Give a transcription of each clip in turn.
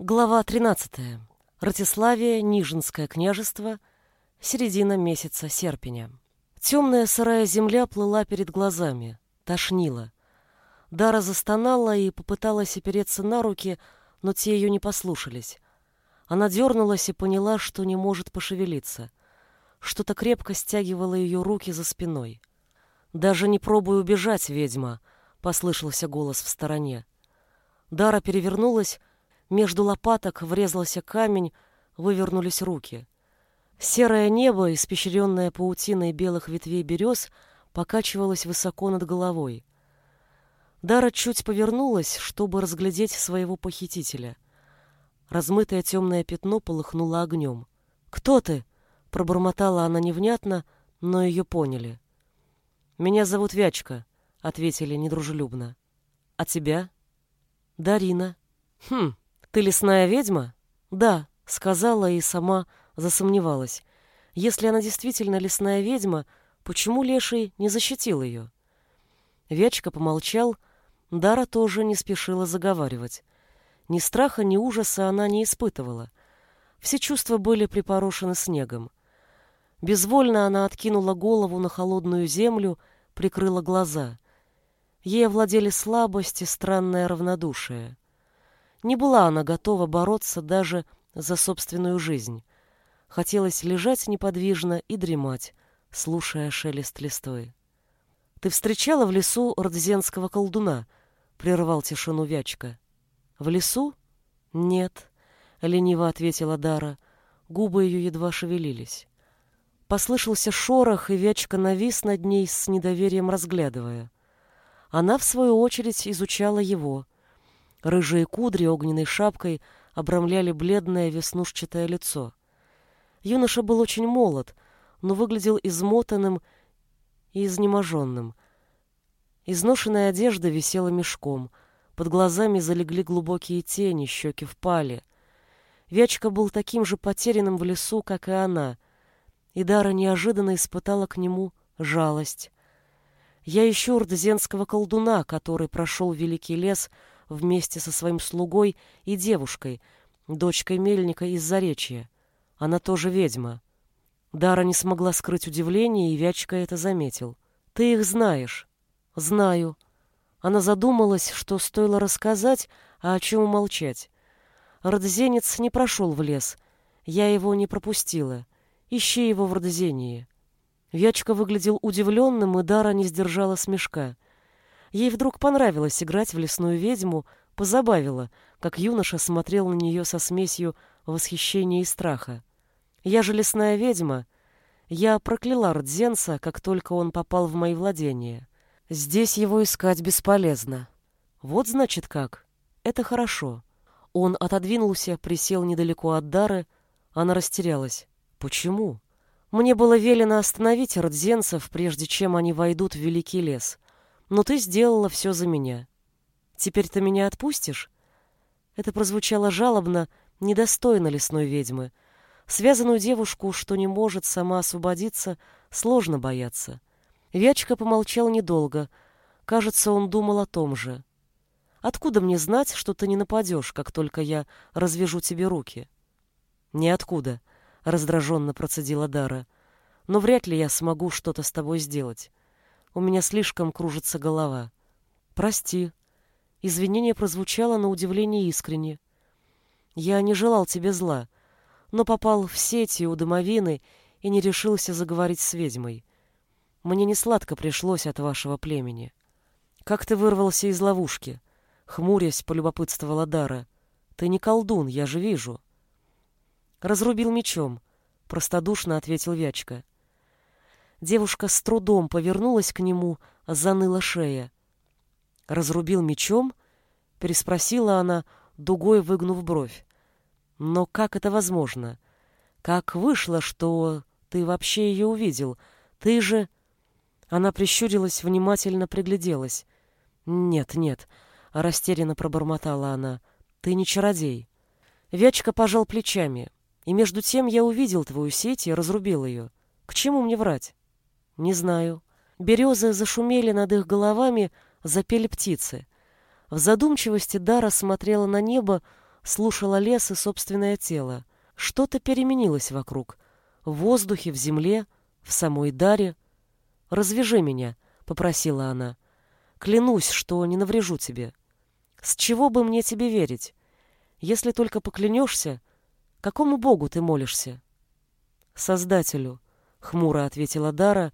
Глава 13. Ратиславия, Нижинское княжество, середина месяца серпеня. Темная сырая земля плыла перед глазами, тошнила. Дара застонала и попыталась опереться на руки, но те ее не послушались. Она дернулась и поняла, что не может пошевелиться. Что-то крепко стягивало ее руки за спиной. «Даже не пробуй убежать, ведьма!» — послышался голос в стороне. Дара перевернулась, между лопаток врезался камень, вывернулись руки. Серое небо, испещренное паутиной белых ветвей берез, покачивалось высоко над головой. Дара чуть повернулась, чтобы разглядеть своего похитителя. Размытое темное пятно полыхнуло огнем. «Кто ты?» — пробормотала она невнятно, но ее поняли. «Меня зовут Вячка», — ответили недружелюбно. «А тебя?» «Дарина». «Хм, ты лесная ведьма?» «Да», — сказала и сама засомневалась. Если она действительно лесная ведьма, почему Леший не защитил ее? Вячка помолчал, Дара тоже не спешила заговаривать. Ни страха, ни ужаса она не испытывала. Все чувства были припорошены снегом. Безвольно она откинула голову на холодную землю, прикрыла глаза. Ей овладели слабость и странное равнодушие. Не была она готова бороться даже за собственную жизнь. Хотелось лежать неподвижно и дремать, слушая шелест листвы. «Ты встречала в лесу родзенского колдуна?» — прервал тишину Вячка. «В лесу?» «Нет», — лениво ответила Дара. Губы ее едва шевелились. Послышался шорох, и Вячка навис над ней с недоверием разглядывая. Она, в свою очередь, изучала его. Рыжие кудри огненной шапкой обрамляли бледное веснушчатое лицо. Юноша был очень молод, но выглядел измотанным и изнеможенным. Изношенная одежда висела мешком, под глазами залегли глубокие тени, щеки впали. Вячка был таким же потерянным в лесу, как и она — и Дара неожиданно испытала к нему жалость. Я ищу рдзенского колдуна, который прошел Великий лес вместе со своим слугой и девушкой, дочкой мельника из Заречья. Она тоже ведьма. Дара не смогла скрыть удивление, и Вячка это заметил. «Ты их знаешь?» «Знаю». Она задумалась, что стоило рассказать, а о чем умолчать. Родзенец не прошел в лес. Я его не пропустила. Ищи его в Родозении». Вячка выглядел удивленным, и Дара не сдержала смешка. Ей вдруг понравилось играть в лесную ведьму, позабавило, как юноша смотрел на нее со смесью восхищения и страха. «Я же лесная ведьма. Я прокляла Рдзенца, как только он попал в мои владения. Здесь его искать бесполезно. Вот значит как. Это хорошо». Он отодвинулся, присел недалеко от Дары, она растерялась. Почему? Мне было велено остановить родзенцев, прежде чем они войдут в великий лес. Но ты сделала все за меня. Теперь ты меня отпустишь? Это прозвучало жалобно, недостойно лесной ведьмы. Связанную девушку, что не может сама освободиться, сложно бояться. Вячка помолчал недолго. Кажется, он думал о том же. Откуда мне знать, что ты не нападешь, как только я развяжу тебе руки? Ниоткуда. — раздраженно процедила Дара. Но вряд ли я смогу что-то с тобой сделать. У меня слишком кружится голова. Прости. Извинение прозвучало на удивление искренне. Я не желал тебе зла, но попал в сети у домовины и не решился заговорить с ведьмой. Мне не сладко пришлось от вашего племени. Как ты вырвался из ловушки? Хмурясь, полюбопытствовала Дара. Ты не колдун, я же вижу. Разрубил мечом, простодушно ответил Вячка. Девушка с трудом повернулась к нему, заныла шея. Разрубил мечом? переспросила она, дугой выгнув бровь. Но как это возможно? Как вышло, что ты вообще ее увидел? Ты же Она прищурилась, внимательно пригляделась. Нет, нет, растерянно пробормотала она. Ты не чародей. Вячка пожал плечами. И между тем я увидел твою сеть и разрубил ее. К чему мне врать? Не знаю. Березы зашумели над их головами, запели птицы. В задумчивости Дара смотрела на небо, слушала лес и собственное тело. Что-то переменилось вокруг. В воздухе, в земле, в самой Даре. «Развяжи меня», — попросила она. «Клянусь, что не наврежу тебе. С чего бы мне тебе верить? Если только поклянешься, какому богу ты молишься?» «Создателю», — хмуро ответила Дара,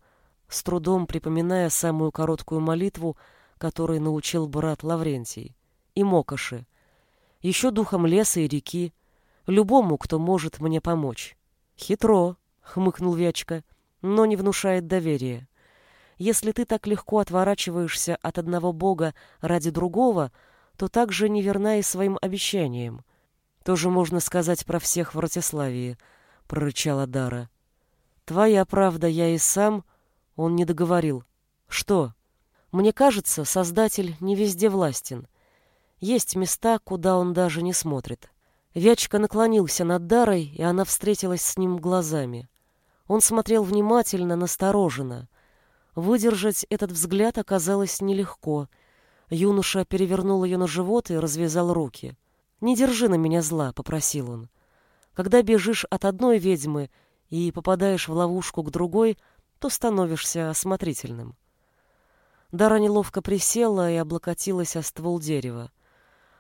с трудом припоминая самую короткую молитву, которой научил брат Лаврентий, и Мокоши, еще духом леса и реки, любому, кто может мне помочь. «Хитро», — хмыкнул Вячка, — «но не внушает доверия. Если ты так легко отворачиваешься от одного бога ради другого, то так же неверна и своим обещаниям. Тоже можно сказать про всех в Ратиславии», — прорычала Дара. «Твоя правда, я и сам...» Он не договорил. «Что?» «Мне кажется, Создатель не везде властен. Есть места, куда он даже не смотрит». Вячка наклонился над Дарой, и она встретилась с ним глазами. Он смотрел внимательно, настороженно. Выдержать этот взгляд оказалось нелегко. Юноша перевернул ее на живот и развязал руки. «Не держи на меня зла», — попросил он. «Когда бежишь от одной ведьмы и попадаешь в ловушку к другой, то становишься осмотрительным». Дара неловко присела и облокотилась о ствол дерева.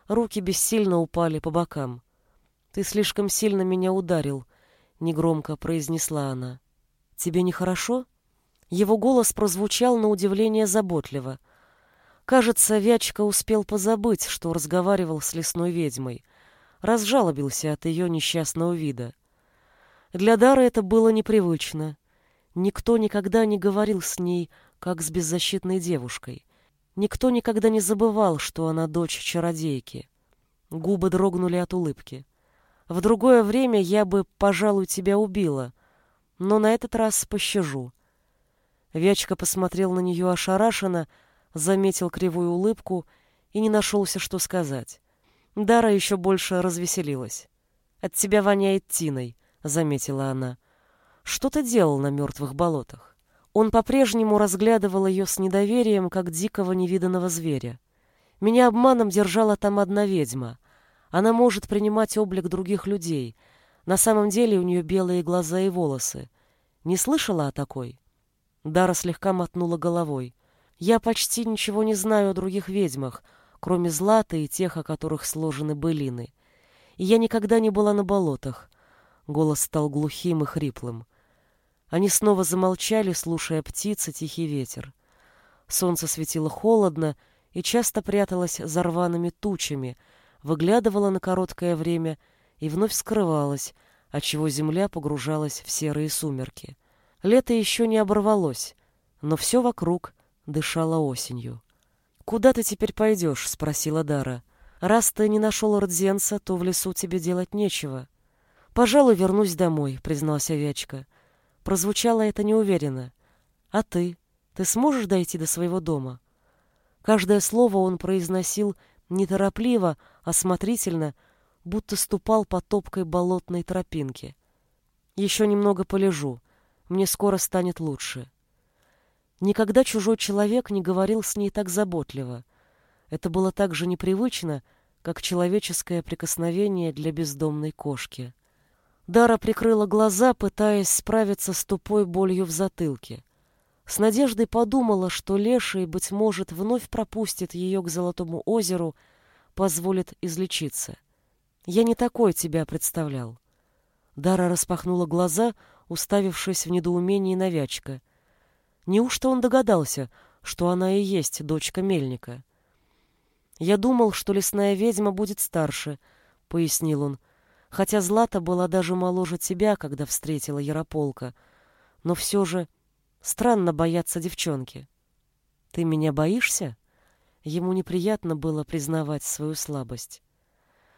Руки бессильно упали по бокам. «Ты слишком сильно меня ударил», — негромко произнесла она. «Тебе нехорошо?» Его голос прозвучал на удивление заботливо. Кажется, Вячка успел позабыть, что разговаривал с лесной ведьмой. Разжалобился от ее несчастного вида. Для Дары это было непривычно. Никто никогда не говорил с ней, как с беззащитной девушкой. Никто никогда не забывал, что она дочь чародейки. Губы дрогнули от улыбки. В другое время я бы, пожалуй, тебя убила, но на этот раз пощажу. Вячка посмотрел на нее ошарашенно, заметил кривую улыбку и не нашелся, что сказать. Дара еще больше развеселилась. «От тебя воняет тиной», — заметила она. «Что ты делал на мертвых болотах?» Он по-прежнему разглядывал ее с недоверием, как дикого невиданного зверя. «Меня обманом держала там одна ведьма — она может принимать облик других людей. На самом деле у нее белые глаза и волосы. Не слышала о такой? Дара слегка мотнула головой. Я почти ничего не знаю о других ведьмах, кроме Златы и тех, о которых сложены былины. И я никогда не была на болотах. Голос стал глухим и хриплым. Они снова замолчали, слушая птицы, тихий ветер. Солнце светило холодно и часто пряталось за рваными тучами — выглядывала на короткое время и вновь скрывалась, отчего земля погружалась в серые сумерки. Лето еще не оборвалось, но все вокруг дышало осенью. «Куда ты теперь пойдешь?» — спросила Дара. «Раз ты не нашел Родзенца, то в лесу тебе делать нечего». «Пожалуй, вернусь домой», — признался Вячка. Прозвучало это неуверенно. «А ты? Ты сможешь дойти до своего дома?» Каждое слово он произносил неторопливо, осмотрительно, будто ступал по топкой болотной тропинке. Еще немного полежу, мне скоро станет лучше. Никогда чужой человек не говорил с ней так заботливо. Это было так же непривычно, как человеческое прикосновение для бездомной кошки. Дара прикрыла глаза, пытаясь справиться с тупой болью в затылке. С надеждой подумала, что леший, быть может, вновь пропустит ее к Золотому озеру, позволит излечиться. Я не такой тебя представлял. Дара распахнула глаза, уставившись в недоумении на Вячка. Неужто он догадался, что она и есть дочка мельника? Я думал, что лесная ведьма будет старше, пояснил он, хотя Злата была даже моложе тебя, когда встретила Ярополка, но все же Странно бояться девчонки. Ты меня боишься? Ему неприятно было признавать свою слабость.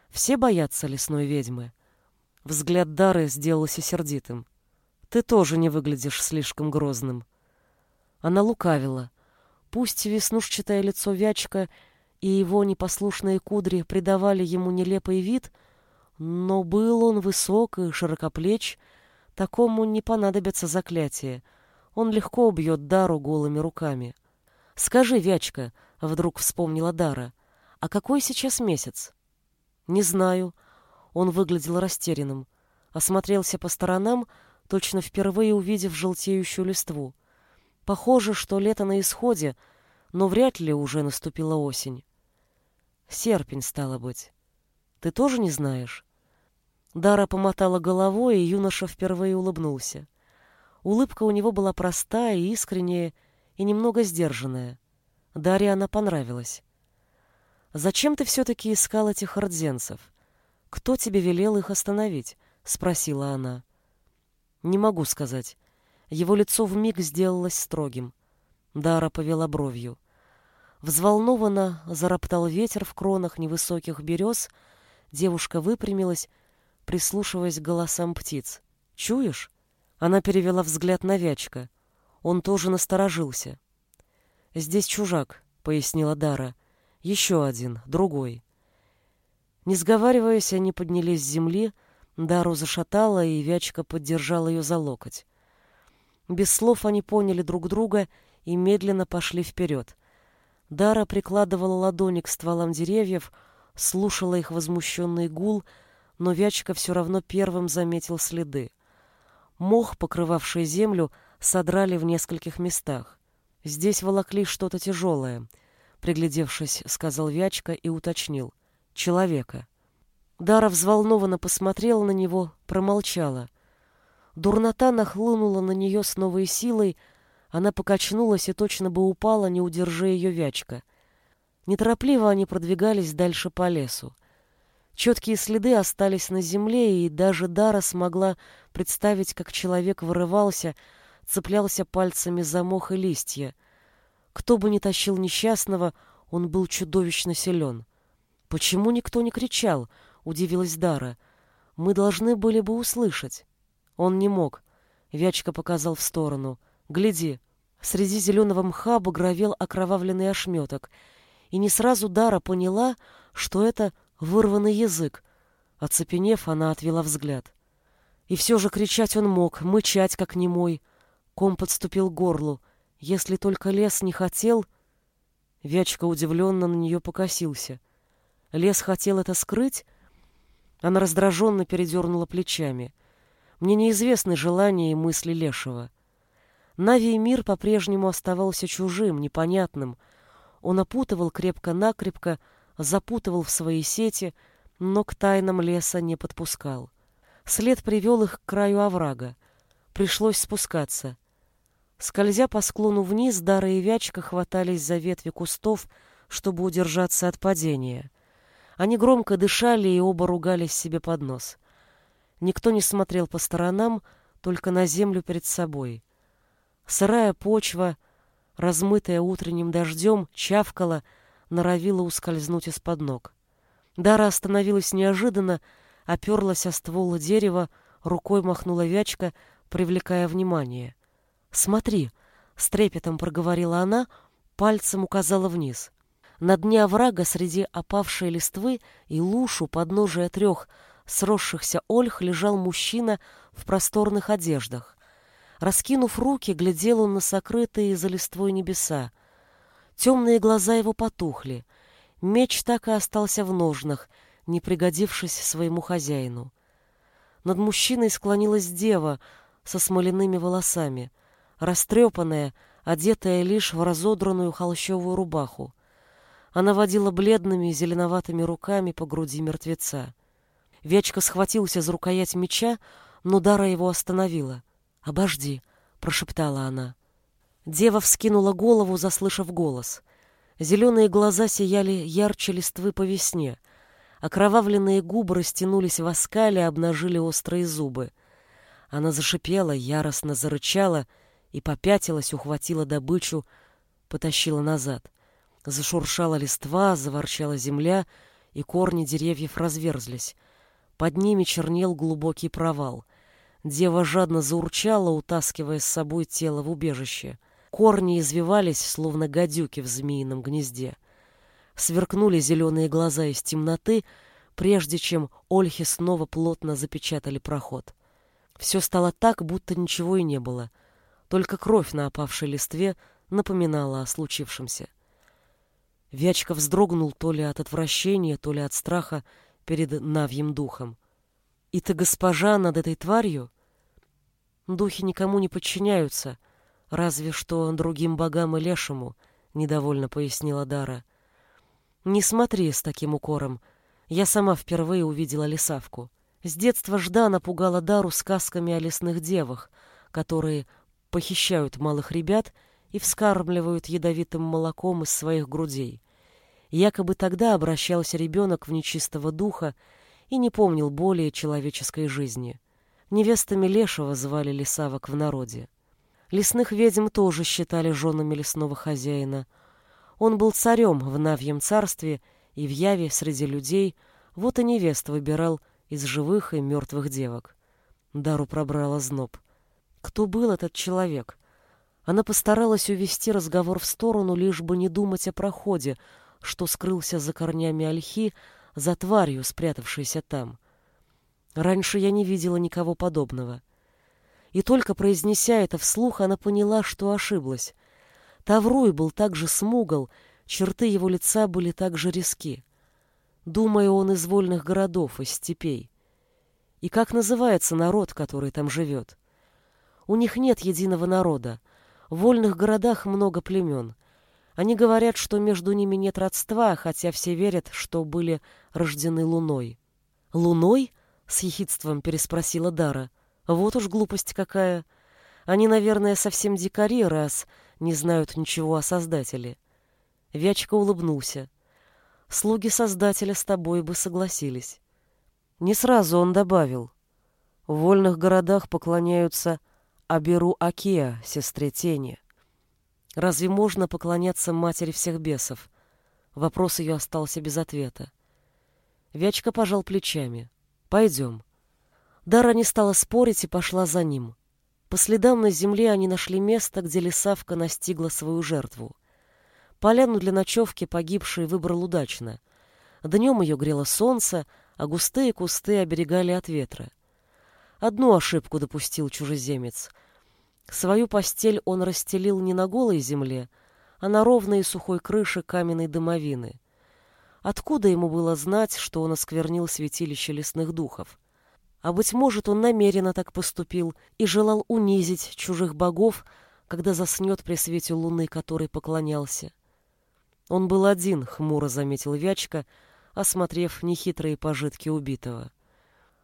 Все боятся лесной ведьмы. Взгляд Дары сделался сердитым. Ты тоже не выглядишь слишком грозным. Она лукавила. Пусть веснушчатое лицо Вячка и его непослушные кудри придавали ему нелепый вид, но был он высок и широкоплеч, такому не понадобятся заклятия — он легко убьет Дару голыми руками. «Скажи, Вячка», — вдруг вспомнила Дара, — «а какой сейчас месяц?» «Не знаю», Он выглядел растерянным. Осмотрелся по сторонам, точно впервые увидев желтеющую листву. Похоже, что лето на исходе, но вряд ли уже наступила осень. Серпень, стало быть. Ты тоже не знаешь? Дара помотала головой, и юноша впервые улыбнулся. Улыбка у него была простая, искренняя и немного сдержанная. Дарье она понравилась. «Зачем ты все-таки искал этих ордзенцев? Кто тебе велел их остановить?» — спросила она. «Не могу сказать». Его лицо вмиг сделалось строгим. Дара повела бровью. Взволнованно зароптал ветер в кронах невысоких берез. Девушка выпрямилась, прислушиваясь к голосам птиц. «Чуешь?» Она перевела взгляд на Вячка. Он тоже насторожился. «Здесь чужак», — пояснила Дара. «Еще один, другой». Не сговариваясь, они поднялись с земли, Дару зашатала, и Вячка поддержал ее за локоть. Без слов они поняли друг друга и медленно пошли вперед. Дара прикладывала ладони к стволам деревьев, слушала их возмущенный гул, но Вячка все равно первым заметил следы. Мох, покрывавший землю, содрали в нескольких местах. Здесь волокли что-то тяжелое. Приглядевшись, сказал Вячка и уточнил. Человека. Дара взволнованно посмотрела на него, промолчала. Дурнота нахлынула на нее с новой силой, она покачнулась и точно бы упала, не удержи ее Вячка. Неторопливо они продвигались дальше по лесу. Четкие следы остались на земле, и даже Дара смогла представить, как человек вырывался, цеплялся пальцами за мох и листья. Кто бы ни тащил несчастного, он был чудовищно силен. «Почему никто не кричал?» — удивилась Дара. «Мы должны были бы услышать». Он не мог. Вячка показал в сторону. «Гляди». Среди зеленого мха багровел окровавленный ошметок. И не сразу Дара поняла, что это вырванный язык. Оцепенев, она отвела взгляд. И все же кричать он мог, мычать, как немой. Ком подступил к горлу. Если только лес не хотел... Вячка удивленно на нее покосился. Лес хотел это скрыть? Она раздраженно передернула плечами. Мне неизвестны желания и мысли Лешего. Нави мир по-прежнему оставался чужим, непонятным. Он опутывал крепко-накрепко, запутывал в свои сети, но к тайнам леса не подпускал. След привел их к краю оврага. Пришлось спускаться. Скользя по склону вниз, Дара и Вячка хватались за ветви кустов, чтобы удержаться от падения. Они громко дышали и оба ругались себе под нос. Никто не смотрел по сторонам, только на землю перед собой. Сырая почва, размытая утренним дождем, чавкала, норовила ускользнуть из-под ног. Дара остановилась неожиданно, оперлась о ствол дерева, рукой махнула Вячка, привлекая внимание — «Смотри!» — с трепетом проговорила она, пальцем указала вниз. На дне оврага среди опавшей листвы и лушу подножия трех сросшихся ольх лежал мужчина в просторных одеждах. Раскинув руки, глядел он на сокрытые за листвой небеса. Темные глаза его потухли. Меч так и остался в ножнах, не пригодившись своему хозяину. Над мужчиной склонилась дева со смоляными волосами — растрепанная, одетая лишь в разодранную холщовую рубаху. Она водила бледными зеленоватыми руками по груди мертвеца. Вячка схватился за рукоять меча, но Дара его остановила. «Обожди», — прошептала она. Дева вскинула голову, заслышав голос. Зеленые глаза сияли ярче листвы по весне. Окровавленные губы растянулись в оскале, обнажили острые зубы. Она зашипела, яростно зарычала — и попятилась, ухватила добычу, потащила назад. Зашуршала листва, заворчала земля, и корни деревьев разверзлись. Под ними чернел глубокий провал. Дева жадно заурчала, утаскивая с собой тело в убежище. Корни извивались, словно гадюки в змеином гнезде. Сверкнули зеленые глаза из темноты, прежде чем ольхи снова плотно запечатали проход. Все стало так, будто ничего и не было — только кровь на опавшей листве напоминала о случившемся. Вячка вздрогнул то ли от отвращения, то ли от страха перед навьим духом. И ты госпожа над этой тварью? Духи никому не подчиняются, разве что другим богам и лешему, недовольно пояснила Дара. Не смотри с таким укором. Я сама впервые увидела лесавку. С детства Ждана пугала Дару сказками о лесных девах, которые похищают малых ребят и вскармливают ядовитым молоком из своих грудей. Якобы тогда обращался ребенок в нечистого духа и не помнил более человеческой жизни. Невестами Лешего звали лесавок в народе. Лесных ведьм тоже считали женами лесного хозяина. Он был царем в Навьем царстве и в Яве среди людей, вот и невест выбирал из живых и мертвых девок. Дару пробрала зноб. Кто был этот человек? Она постаралась увести разговор в сторону, лишь бы не думать о проходе, что скрылся за корнями ольхи, за тварью, спрятавшейся там. Раньше я не видела никого подобного. И только произнеся это вслух, она поняла, что ошиблась. Тавруй был так же смугл, черты его лица были так же резки. Думаю, он из вольных городов, из степей. И как называется народ, который там живет? У них нет единого народа. В вольных городах много племен. Они говорят, что между ними нет родства, хотя все верят, что были рождены луной. «Луной?» — с ехидством переспросила Дара. «Вот уж глупость какая. Они, наверное, совсем дикари, раз не знают ничего о Создателе». Вячка улыбнулся. «Слуги Создателя с тобой бы согласились». Не сразу он добавил. «В вольных городах поклоняются Аберу Акеа, сестре тени. Разве можно поклоняться матери всех бесов? Вопрос ее остался без ответа. Вячка пожал плечами. «Пойдем». Дара не стала спорить и пошла за ним. По следам на земле они нашли место, где лесавка настигла свою жертву. Поляну для ночевки погибший выбрал удачно. Днем ее грело солнце, а густые кусты оберегали от ветра. Одну ошибку допустил чужеземец — Свою постель он расстелил не на голой земле, а на ровной и сухой крыше каменной домовины. Откуда ему было знать, что он осквернил святилище лесных духов? А, быть может, он намеренно так поступил и желал унизить чужих богов, когда заснет при свете луны, которой поклонялся. Он был один, хмуро заметил Вячка, осмотрев нехитрые пожитки убитого.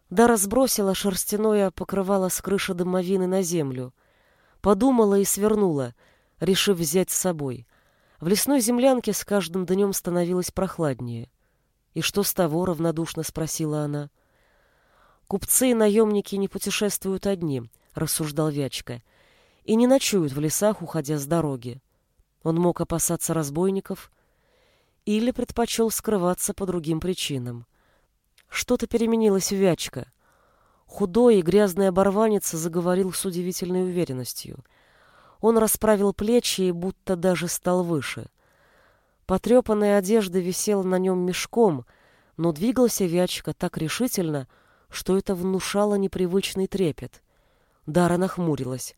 Да разбросила шерстяное покрывало с крыши домовины на землю — Подумала и свернула, решив взять с собой. В лесной землянке с каждым днем становилось прохладнее. «И что с того?» — равнодушно спросила она. «Купцы и наемники не путешествуют одни», — рассуждал Вячка, «и не ночуют в лесах, уходя с дороги. Он мог опасаться разбойников или предпочел скрываться по другим причинам. Что-то переменилось в Вячка. Худой и грязный оборванец заговорил с удивительной уверенностью. Он расправил плечи и будто даже стал выше. Потрепанная одежда висела на нем мешком, но двигался Вячка так решительно, что это внушало непривычный трепет. Дара нахмурилась.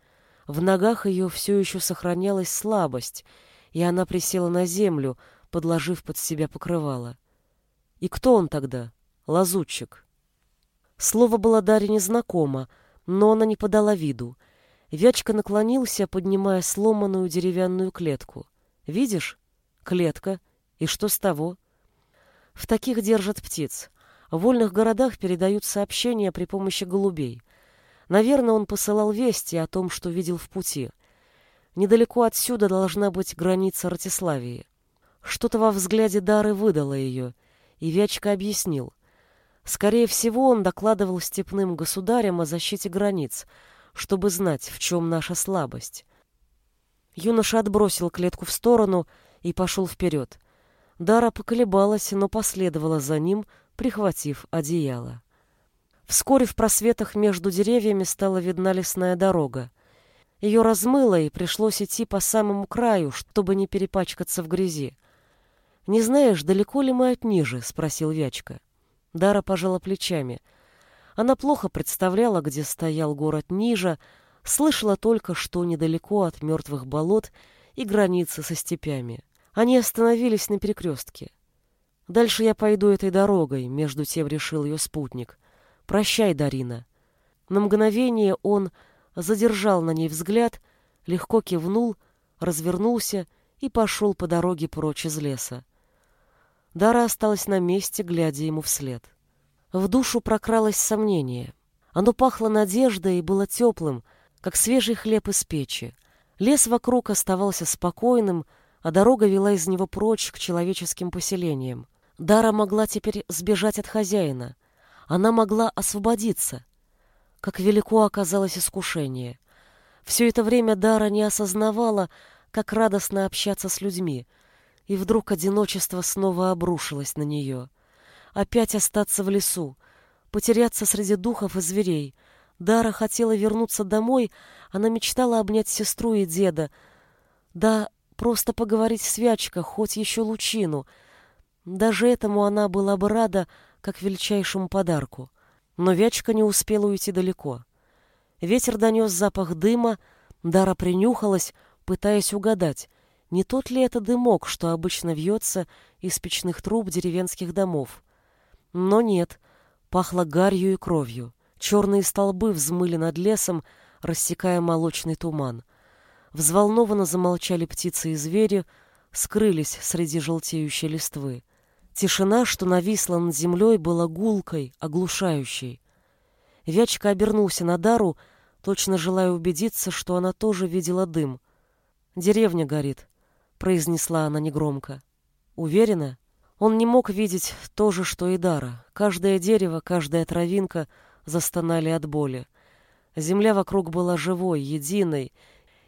В ногах ее все еще сохранялась слабость, и она присела на землю, подложив под себя покрывало. И кто он тогда? Лазутчик. Слово было Даре незнакомо, но она не подала виду. Вячка наклонился, поднимая сломанную деревянную клетку. «Видишь? Клетка. И что с того?» В таких держат птиц. В вольных городах передают сообщения при помощи голубей. Наверное, он посылал вести о том, что видел в пути. Недалеко отсюда должна быть граница Ратиславии. Что-то во взгляде Дары выдало ее, и Вячка объяснил. Скорее всего, он докладывал степным государям о защите границ, чтобы знать, в чем наша слабость. Юноша отбросил клетку в сторону и пошел вперед. Дара поколебалась, но последовала за ним, прихватив одеяло. Вскоре в просветах между деревьями стала видна лесная дорога. Ее размыло, и пришлось идти по самому краю, чтобы не перепачкаться в грязи. «Не знаешь, далеко ли мы от ниже?» — спросил Вячка. Дара пожала плечами. Она плохо представляла, где стоял город Нижа, слышала только, что недалеко от мертвых болот и границы со степями. Они остановились на перекрестке. «Дальше я пойду этой дорогой», — между тем решил ее спутник. Прощай, Дарина. На мгновение он задержал на ней взгляд, легко кивнул, развернулся и пошел по дороге прочь из леса. Дара осталась на месте, глядя ему вслед. В душу прокралось сомнение. Оно пахло надеждой и было теплым, как свежий хлеб из печи. Лес вокруг оставался спокойным, а дорога вела из него прочь к человеческим поселениям. Дара могла теперь сбежать от хозяина. Она могла освободиться. Как велико оказалось искушение. Все это время Дара не осознавала, как радостно общаться с людьми, и вдруг одиночество снова обрушилось на нее. Опять остаться в лесу, потеряться среди духов и зверей. Дара хотела вернуться домой, она мечтала обнять сестру и деда. Да, просто поговорить с Вячка, хоть еще лучину. Даже этому она была бы рада, как величайшему подарку. Но Вячка не успела уйти далеко. Ветер донес запах дыма, Дара принюхалась, пытаясь угадать, не тот ли это дымок, что обычно вьется из печных труб деревенских домов. Но нет, пахло гарью и кровью. Черные столбы взмыли над лесом, рассекая молочный туман. Взволнованно замолчали птицы и звери, скрылись среди желтеющей листвы. Тишина, что нависла над землей, была гулкой, оглушающей. Вячка обернулся на Дару, точно желая убедиться, что она тоже видела дым. «Деревня горит», — произнесла она негромко. «Уверена?» Он не мог видеть то же, что и Дара. Каждое дерево, каждая травинка застонали от боли. Земля вокруг была живой, единой,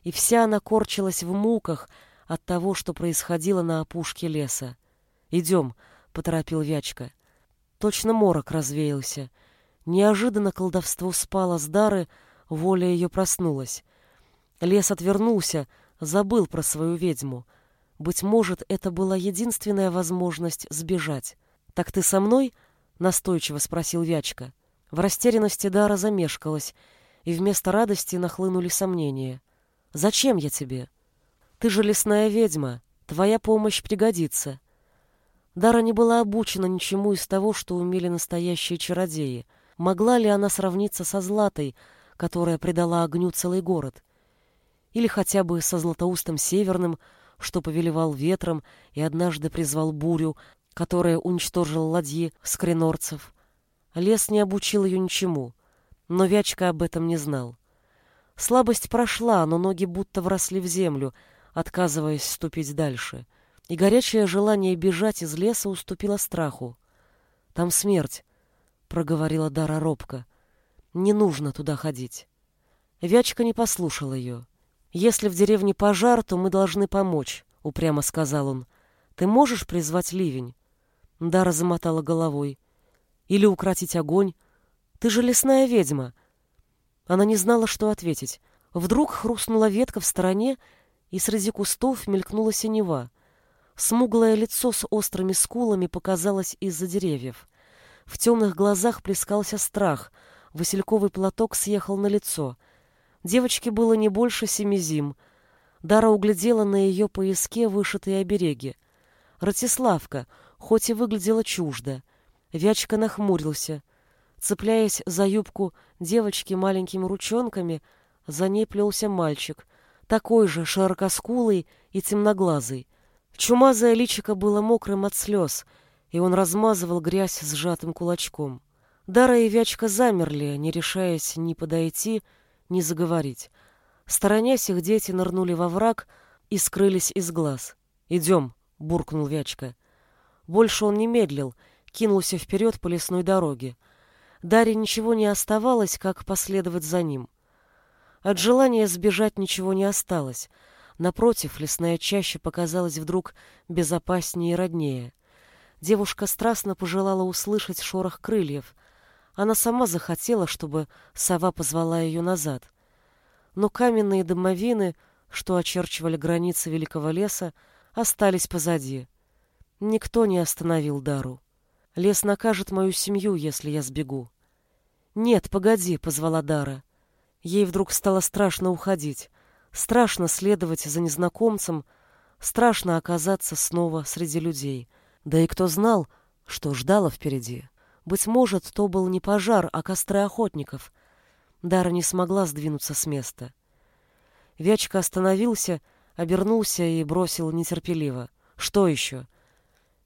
и вся она корчилась в муках от того, что происходило на опушке леса. «Идем», — поторопил Вячка. Точно морок развеялся. Неожиданно колдовство спало с Дары, воля ее проснулась. Лес отвернулся, забыл про свою ведьму. Быть может, это была единственная возможность сбежать. «Так ты со мной?» — настойчиво спросил Вячка. В растерянности Дара замешкалась, и вместо радости нахлынули сомнения. «Зачем я тебе? Ты же лесная ведьма, твоя помощь пригодится». Дара не была обучена ничему из того, что умели настоящие чародеи. Могла ли она сравниться со Златой, которая придала огню целый город? Или хотя бы со Златоустом Северным, что повелевал ветром и однажды призвал бурю, которая уничтожила ладьи скринорцев. Лес не обучил ее ничему, но Вячка об этом не знал. Слабость прошла, но ноги будто вросли в землю, отказываясь ступить дальше. И горячее желание бежать из леса уступило страху. «Там смерть», — проговорила Дара робко. «Не нужно туда ходить». Вячка не послушал ее. «Если в деревне пожар, то мы должны помочь», — упрямо сказал он. «Ты можешь призвать ливень?» Дара замотала головой. «Или укротить огонь? Ты же лесная ведьма!» Она не знала, что ответить. Вдруг хрустнула ветка в стороне, и среди кустов мелькнула синева. Смуглое лицо с острыми скулами показалось из-за деревьев. В темных глазах плескался страх. Васильковый платок съехал на лицо — Девочке было не больше семи зим. Дара углядела на ее пояске вышитые обереги. Ратиславка, хоть и выглядела чуждо. Вячка нахмурился. Цепляясь за юбку девочки маленькими ручонками, за ней плелся мальчик, такой же широкоскулый и темноглазый. Чумазое личико было мокрым от слез, и он размазывал грязь сжатым кулачком. Дара и Вячка замерли, не решаясь ни подойти, не заговорить. Сторонясь их, дети нырнули во враг и скрылись из глаз. «Идем», — буркнул Вячка. Больше он не медлил, кинулся вперед по лесной дороге. Дарье ничего не оставалось, как последовать за ним. От желания сбежать ничего не осталось. Напротив, лесная чаща показалась вдруг безопаснее и роднее. Девушка страстно пожелала услышать шорох крыльев. Она сама захотела, чтобы сова позвала ее назад. Но каменные домовины, что очерчивали границы великого леса, остались позади. Никто не остановил Дару. Лес накажет мою семью, если я сбегу. «Нет, погоди», — позвала Дара. Ей вдруг стало страшно уходить. Страшно следовать за незнакомцем, страшно оказаться снова среди людей. Да и кто знал, что ждало впереди. Быть может, то был не пожар, а костры охотников. Дара не смогла сдвинуться с места. Вячка остановился, обернулся и бросил нетерпеливо. «Что еще?»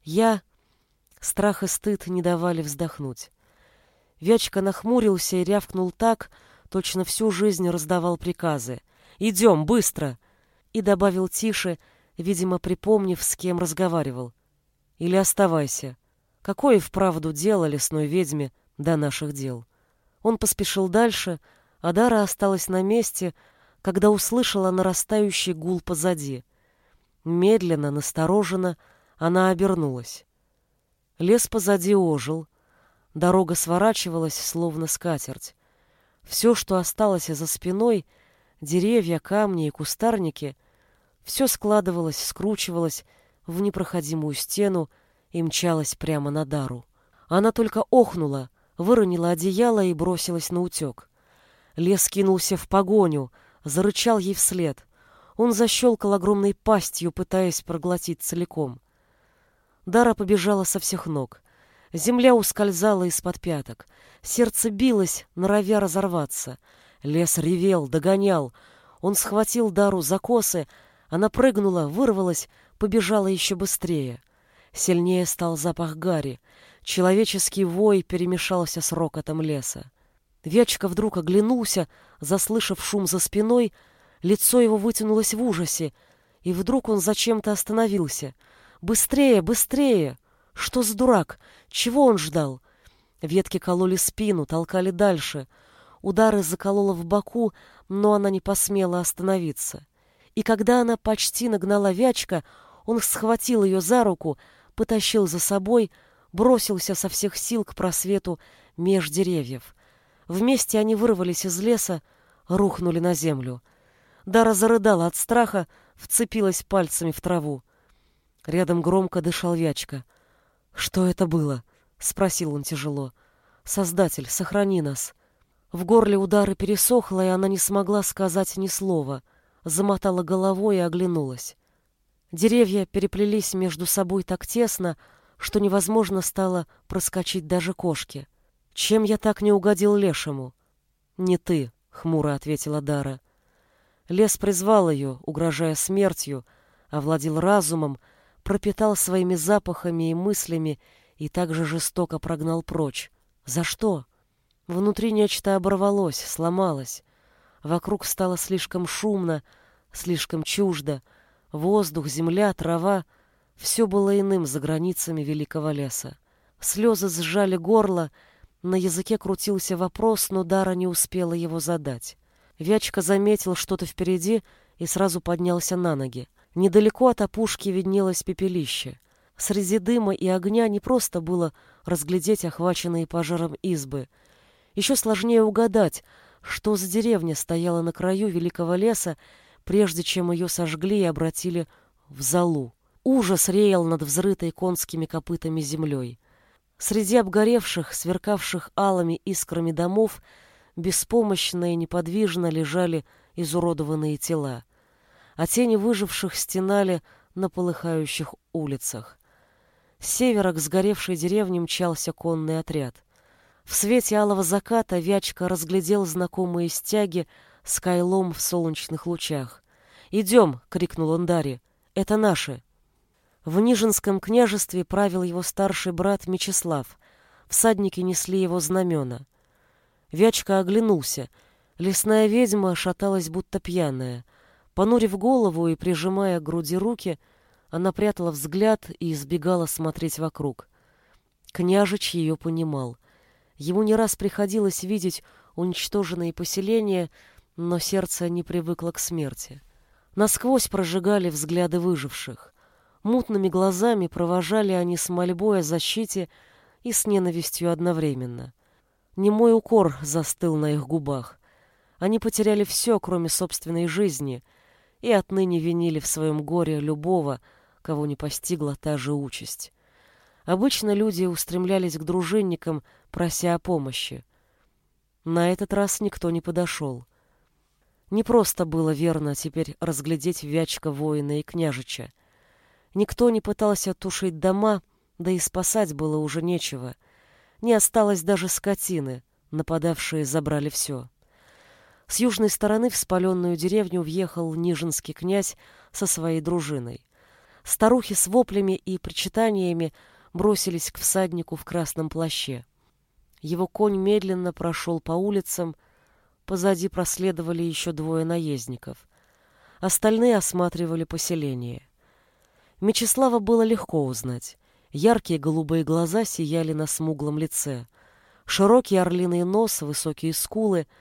«Я...» Страх и стыд не давали вздохнуть. Вячка нахмурился и рявкнул так, точно всю жизнь раздавал приказы. «Идем, быстро!» И добавил тише, видимо, припомнив, с кем разговаривал. «Или оставайся. Какое вправду дело лесной ведьме до наших дел?» Он поспешил дальше, а Дара осталась на месте, когда услышала нарастающий гул позади. Медленно, настороженно она обернулась. Лес позади ожил, дорога сворачивалась, словно скатерть. Все, что осталось за спиной, деревья, камни и кустарники, все складывалось, скручивалось в непроходимую стену и мчалось прямо на Дару. Она только охнула, выронила одеяло и бросилась на утек. Лес кинулся в погоню, зарычал ей вслед. Он защелкал огромной пастью, пытаясь проглотить целиком. Дара побежала со всех ног. Земля ускользала из-под пяток. Сердце билось, норовя разорваться. Лес ревел, догонял. Он схватил Дару за косы, она прыгнула, вырвалась, побежала еще быстрее. Сильнее стал запах гари. Человеческий вой перемешался с рокотом леса. Вячка вдруг оглянулся, заслышав шум за спиной, лицо его вытянулось в ужасе, и вдруг он зачем-то остановился. «Быстрее, быстрее!» Что за дурак? Чего он ждал? Ветки кололи спину, толкали дальше. Удары заколола в боку, но она не посмела остановиться. И когда она почти нагнала Вячка, он схватил ее за руку, потащил за собой, бросился со всех сил к просвету меж деревьев. Вместе они вырвались из леса, рухнули на землю. Дара зарыдала от страха, вцепилась пальцами в траву. Рядом громко дышал Вячка — «Что это было?» — спросил он тяжело. «Создатель, сохрани нас». В горле удары пересохло, и она не смогла сказать ни слова. Замотала головой и оглянулась. Деревья переплелись между собой так тесно, что невозможно стало проскочить даже кошке. «Чем я так не угодил лешему?» «Не ты», — хмуро ответила Дара. Лес призвал ее, угрожая смертью, овладел разумом, пропитал своими запахами и мыслями и также жестоко прогнал прочь. За что? Внутри нечто оборвалось, сломалось. Вокруг стало слишком шумно, слишком чуждо. Воздух, земля, трава — все было иным за границами великого леса. Слезы сжали горло, на языке крутился вопрос, но Дара не успела его задать. Вячка заметил что-то впереди и сразу поднялся на ноги. Недалеко от опушки виднелось пепелище. Среди дыма и огня не просто было разглядеть охваченные пожаром избы. Еще сложнее угадать, что за деревня стояла на краю великого леса, прежде чем ее сожгли и обратили в залу. Ужас реял над взрытой конскими копытами землей. Среди обгоревших, сверкавших алыми искрами домов беспомощно и неподвижно лежали изуродованные тела а тени выживших стенали на полыхающих улицах. С севера к сгоревшей деревне мчался конный отряд. В свете алого заката Вячка разглядел знакомые стяги с кайлом в солнечных лучах. «Идем!» — крикнул он Даре. «Это наши!» В Нижинском княжестве правил его старший брат Мечислав. Всадники несли его знамена. Вячка оглянулся. Лесная ведьма шаталась, будто пьяная — Понурив голову и прижимая к груди руки, она прятала взгляд и избегала смотреть вокруг. Княжич ее понимал. Ему не раз приходилось видеть уничтоженные поселения, но сердце не привыкло к смерти. Насквозь прожигали взгляды выживших. Мутными глазами провожали они с мольбой о защите и с ненавистью одновременно. Немой укор застыл на их губах. Они потеряли все, кроме собственной жизни — и отныне винили в своем горе любого, кого не постигла та же участь. Обычно люди устремлялись к дружинникам, прося о помощи. На этот раз никто не подошел. Не просто было верно теперь разглядеть Вячка воина и княжича. Никто не пытался тушить дома, да и спасать было уже нечего. Не осталось даже скотины, нападавшие забрали все. С южной стороны в спаленную деревню въехал Нижинский князь со своей дружиной. Старухи с воплями и причитаниями бросились к всаднику в красном плаще. Его конь медленно прошел по улицам, позади проследовали еще двое наездников. Остальные осматривали поселение. Мечислава было легко узнать. Яркие голубые глаза сияли на смуглом лице. Широкий орлиный нос, высокие скулы —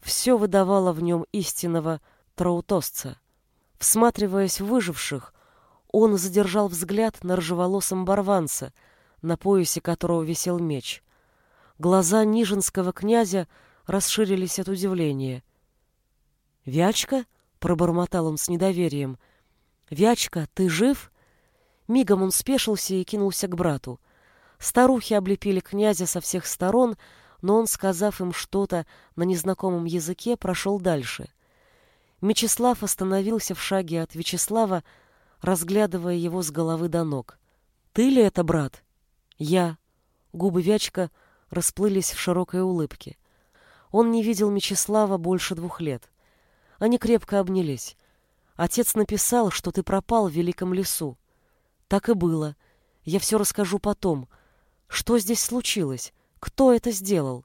все выдавало в нем истинного траутосца. Всматриваясь в выживших, он задержал взгляд на ржеволосом барванца, на поясе которого висел меч. Глаза нижинского князя расширились от удивления. «Вячка?» — пробормотал он с недоверием. «Вячка, ты жив?» Мигом он спешился и кинулся к брату. Старухи облепили князя со всех сторон, но он, сказав им что-то на незнакомом языке, прошел дальше. Мечислав остановился в шаге от Вячеслава, разглядывая его с головы до ног. «Ты ли это, брат?» «Я». Губы Вячка расплылись в широкой улыбке. Он не видел Мечислава больше двух лет. Они крепко обнялись. Отец написал, что ты пропал в великом лесу. Так и было. Я все расскажу потом. Что здесь случилось? Кто это сделал?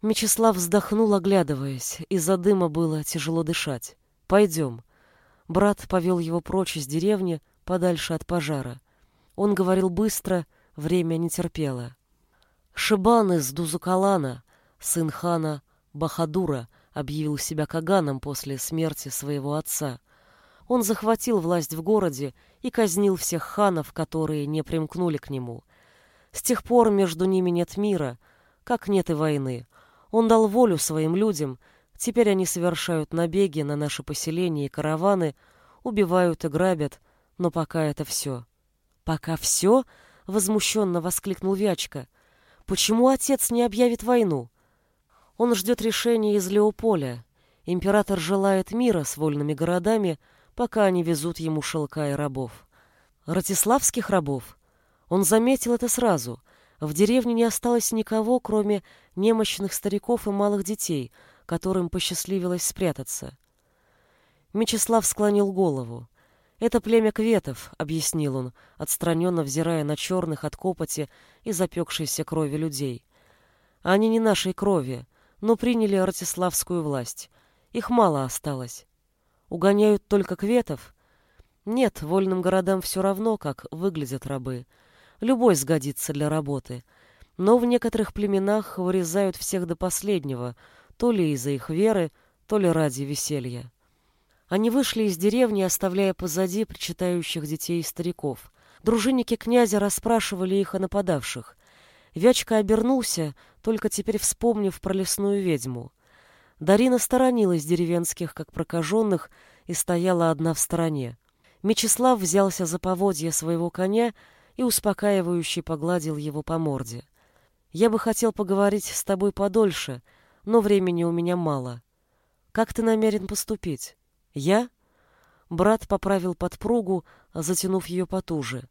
Мечислав вздохнул, оглядываясь. Из-за дыма было тяжело дышать. Пойдем. Брат повел его прочь из деревни, подальше от пожара. Он говорил быстро, время не терпело. Шибан из Дузукалана, сын хана Бахадура, объявил себя Каганом после смерти своего отца. Он захватил власть в городе и казнил всех ханов, которые не примкнули к нему. С тех пор между ними нет мира, как нет и войны. Он дал волю своим людям, теперь они совершают набеги на наши поселения и караваны, убивают и грабят, но пока это все. «Пока все?» — возмущенно воскликнул Вячка. «Почему отец не объявит войну?» Он ждет решения из Леополя. Император желает мира с вольными городами, пока они везут ему шелка и рабов. Ратиславских рабов? Он заметил это сразу. В деревне не осталось никого, кроме немощных стариков и малых детей, которым посчастливилось спрятаться. Мечислав склонил голову. «Это племя кветов», — объяснил он, отстраненно взирая на черных от копоти и запекшейся крови людей. «Они не нашей крови, но приняли ратиславскую власть. Их мало осталось. Угоняют только кветов? Нет, вольным городам все равно, как выглядят рабы. Любой сгодится для работы. Но в некоторых племенах вырезают всех до последнего, то ли из-за их веры, то ли ради веселья. Они вышли из деревни, оставляя позади причитающих детей и стариков. Дружинники князя расспрашивали их о нападавших. Вячка обернулся, только теперь вспомнив про лесную ведьму. Дарина сторонилась деревенских, как прокаженных, и стояла одна в стороне. Мечислав взялся за поводья своего коня и успокаивающе погладил его по морде. «Я бы хотел поговорить с тобой подольше, но времени у меня мало. Как ты намерен поступить? Я?» Брат поправил подпругу, затянув ее потуже.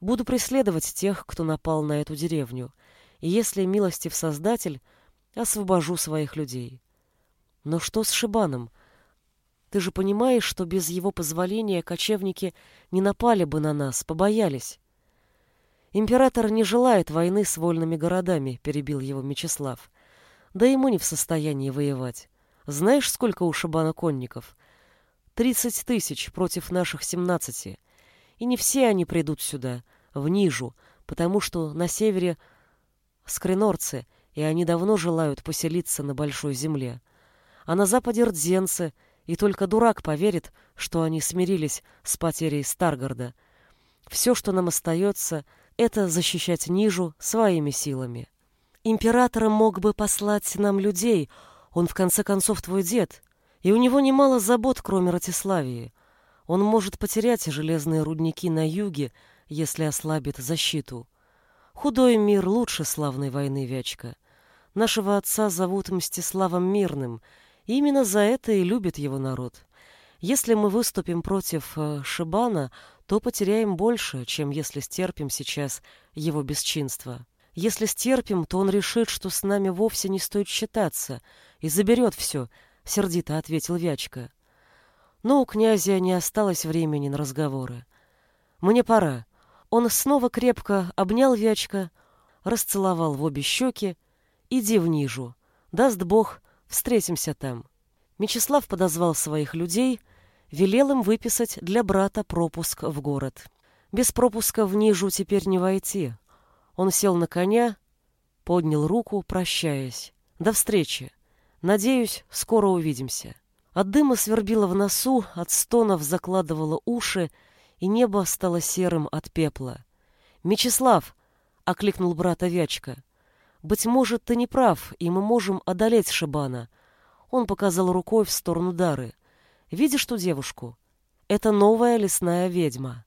«Буду преследовать тех, кто напал на эту деревню, если милостив Создатель, освобожу своих людей. Но что с Шибаном? Ты же понимаешь, что без его позволения кочевники не напали бы на нас, побоялись. Император не желает войны с вольными городами, перебил его Мечислав. Да ему не в состоянии воевать. Знаешь, сколько у Шабана конников? Тридцать тысяч против наших семнадцати. И не все они придут сюда, в Нижу, потому что на севере скринорцы, и они давно желают поселиться на большой земле. А на западе рдзенцы, и только дурак поверит, что они смирились с потерей Старгарда. Все, что нам остается, это защищать Нижу своими силами. Император мог бы послать нам людей, он в конце концов твой дед, и у него немало забот, кроме Ратиславии. Он может потерять железные рудники на юге, если ослабит защиту. Худой мир лучше славной войны, Вячка. Нашего отца зовут Мстиславом Мирным, и именно за это и любит его народ. Если мы выступим против э, Шибана, то потеряем больше, чем если стерпим сейчас его бесчинство. Если стерпим, то он решит, что с нами вовсе не стоит считаться, и заберет все, — сердито ответил Вячка. Но у князя не осталось времени на разговоры. Мне пора. Он снова крепко обнял Вячка, расцеловал в обе щеки. Иди в Нижу. Даст Бог, встретимся там. Мечислав подозвал своих людей, велел им выписать для брата пропуск в город. Без пропуска в Нижу теперь не войти. Он сел на коня, поднял руку, прощаясь. До встречи. Надеюсь, скоро увидимся. От дыма свербило в носу, от стонов закладывало уши, и небо стало серым от пепла. «Мечислав!» — окликнул брата Вячка. «Быть может, ты не прав, и мы можем одолеть Шибана». Он показал рукой в сторону Дары. «Видишь ту девушку? Это новая лесная ведьма».